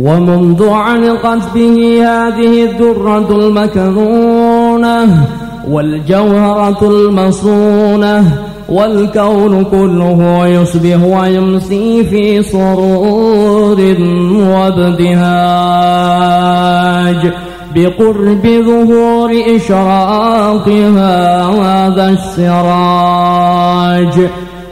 ومنذ علقت به هذه الدرة المكنونة والجوهرة المصونة والكون كله يصبح ويمسي في سرور وابتهاج بقرب ظهور إشراقها هذا السراج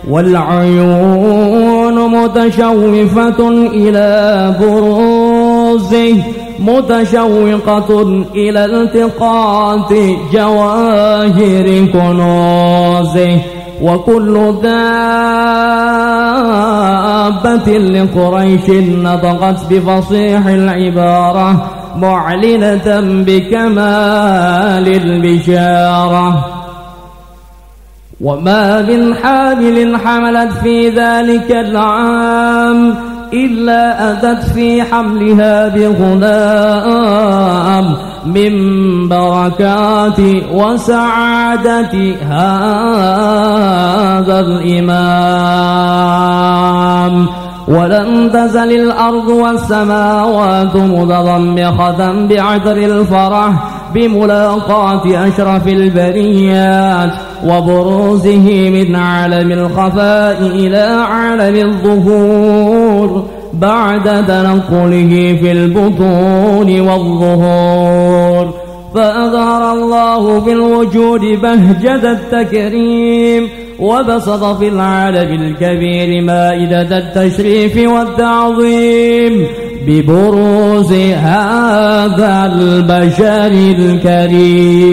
والعيون متشوفة إلى بروزه متشوقة إلى التقاط جواهر كنوزه. وكل دابة لقريش نطقت بفصيح العبارة معلنة بكمال البشارة. وما من حامل حملت في ذلك العام إلا أتت في حملها بغلام من بركات وسعادة هذا الإمام ولم تزل الأرض والسماوات متضمخة بعطر الفرح بملاقاة أشرف البريات وبروزه من عالم الخفاء إلى عالم الظهور بعد تنقله في البطون والظهور. فأظهر الله في الوجود بهجة التكريم وبسط في العالم الكبير مائدة التشريف والتعظيم. ببروز هذا البشر الكريم.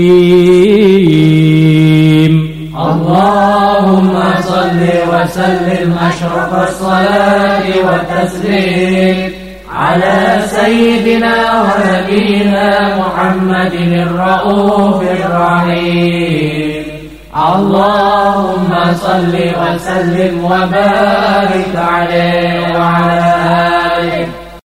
اللهم صل وسلم أشرف الصلاة والتسليم على سيدنا ونبينا محمد الرؤوف الرحيم. اللهم صل وسلم وبارك عليه وعلى آله.